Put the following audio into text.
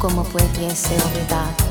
como pudiese olvidar.